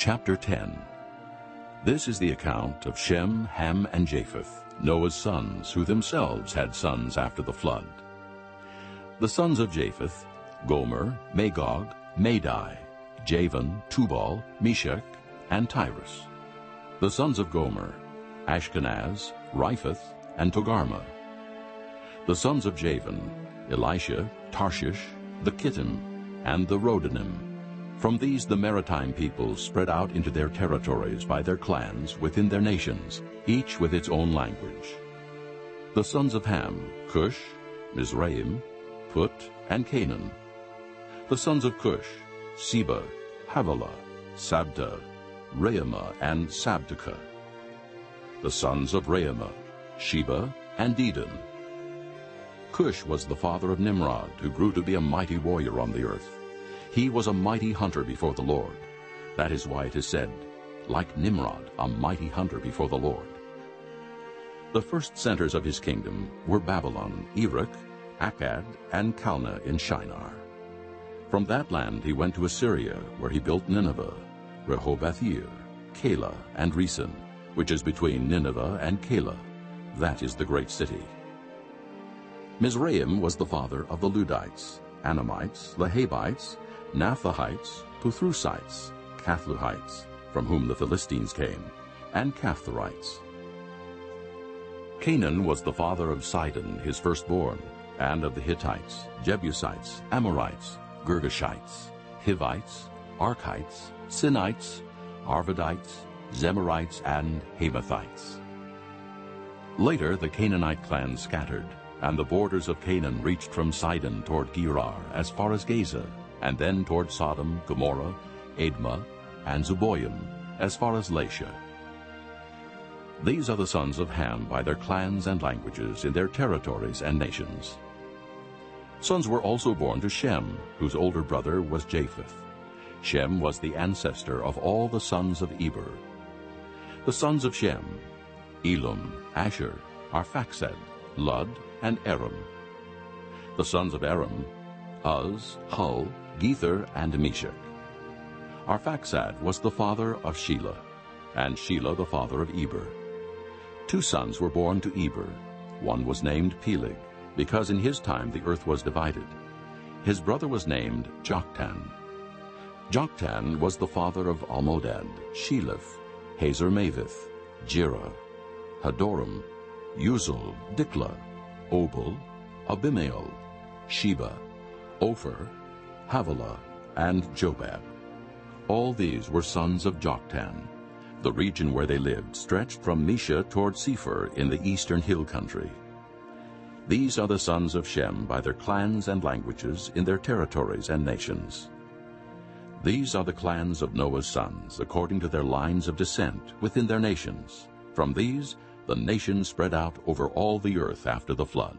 Chapter 10 This is the account of Shem, Ham, and Japheth, Noah's sons, who themselves had sons after the flood. The sons of Japheth, Gomer, Magog, Madai, Javan, Tubal, Meshech, and Tiras. The sons of Gomer, Ashkenaz, Riphath, and Togarmah. The sons of Javan, Elisha, Tarshish, the Kittim, and the Rodanim. From these the maritime peoples spread out into their territories by their clans within their nations, each with its own language. The sons of Ham, Cush, Mizraim, Put, and Canaan. The sons of Cush, Seba, Havilah, Sabtah, Raamah, and Sabteca. The sons of Raamah, Sheba, and Dedan. Cush was the father of Nimrod, who grew to be a mighty warrior on the earth. He was a mighty hunter before the Lord. That is why it is said, like Nimrod, a mighty hunter before the Lord. The first centers of his kingdom were Babylon, Erech, Akkad, and Calneh in Shinar. From that land he went to Assyria, where he built Nineveh, Rehoboth-ir, Calah, and Resen, which is between Nineveh and Calah. That is the great city. Mizraim was the father of the Ludites, Anamites, Lehabites, Naphtuhites, Pathrusites, Casluhites, from whom the Philistines came, and Caphtorites. Canaan was the father of Sidon, his firstborn, and of the Hittites, Jebusites, Amorites, Girgashites, Hivites, Arkites, Sinites, Arvadites, Zemarites, and Hamathites. Later the Canaanite clans scattered, and the borders of Canaan reached from Sidon toward Gerar as far as Gaza, and then toward Sodom, Gomorrah, Admah, and Zeboim, as far as Lasha. These are the sons of Ham by their clans and languages in their territories and nations. Sons were also born to Shem, whose older brother was Japheth. Shem was the ancestor of all the sons of Eber. The sons of Shem, Elam, Asshur, Arphaxad, Lud, and Aram. The sons of Aram, Uz, Hul, Gether, and Meshech. Arphaxad was the father of Shelah, and Shelah the father of Eber. Two sons were born to Eber. One was named Peleg, because in his time the earth was divided. His brother was named Joktan. Joktan was the father of Almodad, Sheleph, Hazarmaveth, Jerah, Hadoram, Uzal, Diklah, Obal, Abimael, Sheba, Ophir, Havilah, and Jobab. All these were sons of Joktan. The region where they lived stretched from Mesha toward Sephar in the eastern hill country. These are the sons of Shem by their clans and languages in their territories and nations. These are the clans of Noah's sons, according to their lines of descent within their nations. From these the nations spread out over all the earth after the flood.